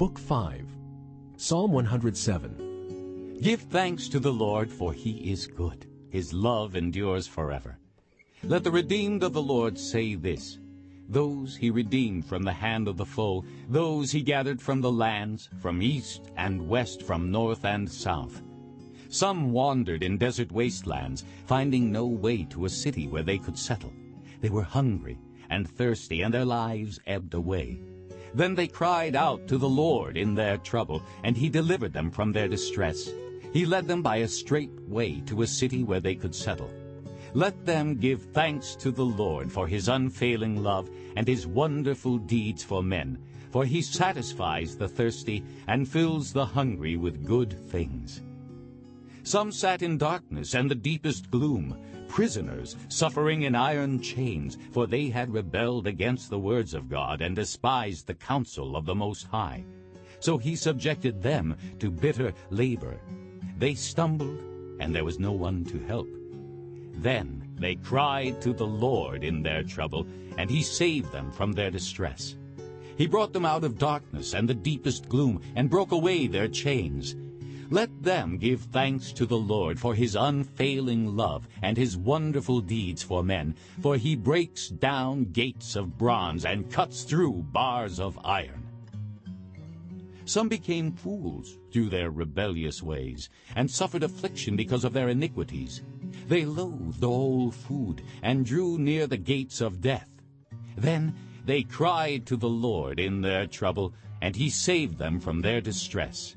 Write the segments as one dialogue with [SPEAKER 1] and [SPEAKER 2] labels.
[SPEAKER 1] Book 5 Psalm 107
[SPEAKER 2] Give thanks to the Lord, for he is good. His love endures forever. Let the redeemed of the Lord say this, Those he redeemed from the hand of the foe, those he gathered from the lands, from east and west, from north and south. Some wandered in desert wastelands, finding no way to a city where they could settle. They were hungry and thirsty, and their lives ebbed away. Then they cried out to the Lord in their trouble, and he delivered them from their distress. He led them by a straight way to a city where they could settle. Let them give thanks to the Lord for his unfailing love and his wonderful deeds for men, for he satisfies the thirsty and fills the hungry with good things. Some sat in darkness and the deepest gloom, prisoners suffering in iron chains, for they had rebelled against the words of God and despised the counsel of the Most High. So he subjected them to bitter labor. They stumbled, and there was no one to help. Then they cried to the Lord in their trouble, and he saved them from their distress. He brought them out of darkness and the deepest gloom, and broke away their chains. Let them give thanks to the Lord for his unfailing love and his wonderful deeds for men, for he breaks down gates of bronze and cuts through bars of iron. Some became fools through their rebellious ways, and suffered affliction because of their iniquities. They loathed all food, and drew near the gates of death. Then they cried to the Lord in their trouble, and he saved them from their distress.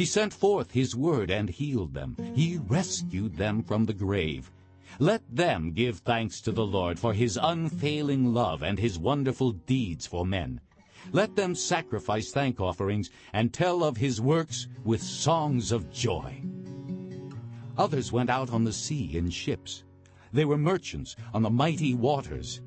[SPEAKER 2] He sent forth his word and healed them. He rescued them from the grave. Let them give thanks to the Lord for his unfailing love and his wonderful deeds for men. Let them sacrifice thank offerings and tell of his works with songs of joy. Others went out on the sea in ships. They were merchants on the mighty waters.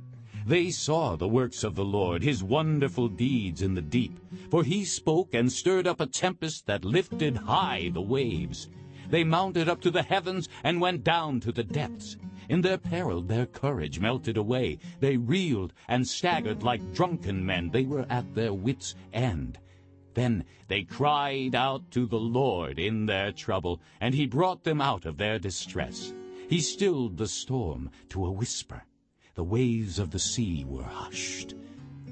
[SPEAKER 2] They saw the works of the Lord, his wonderful deeds in the deep. For he spoke and stirred up a tempest that lifted high the waves. They mounted up to the heavens and went down to the depths. In their peril their courage melted away. They reeled and staggered like drunken men. They were at their wits' end. Then they cried out to the Lord in their trouble, and he brought them out of their distress. He stilled the storm to a whisper. The waves of the sea were hushed.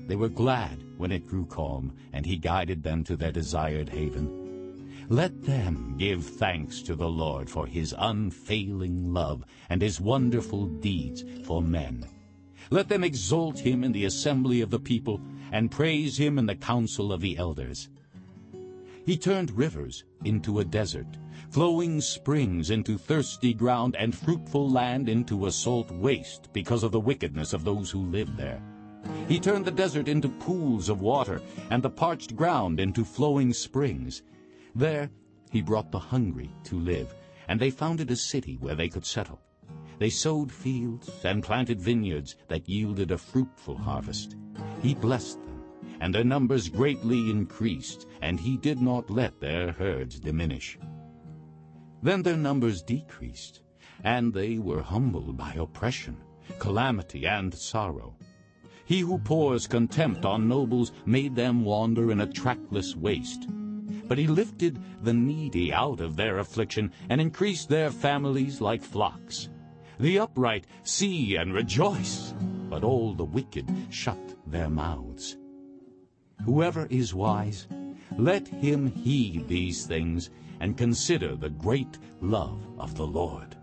[SPEAKER 2] They were glad when it grew calm, and he guided them to their desired haven. Let them give thanks to the Lord for his unfailing love and his wonderful deeds for men. Let them exalt him in the assembly of the people and praise him in the council of the elders. He turned rivers into a desert, flowing springs into thirsty ground, and fruitful land into a salt waste because of the wickedness of those who lived there. He turned the desert into pools of water, and the parched ground into flowing springs. There he brought the hungry to live, and they founded a city where they could settle. They sowed fields and planted vineyards that yielded a fruitful harvest. He blessed them and their numbers greatly increased, and he did not let their herds diminish. Then their numbers decreased, and they were humbled by oppression, calamity, and sorrow. He who pours contempt on nobles made them wander in a trackless waste. But he lifted the needy out of their affliction and increased their families like flocks. The upright see and rejoice, but all the wicked shut their mouths. Whoever is wise, let him heed these things and consider the great love of the Lord.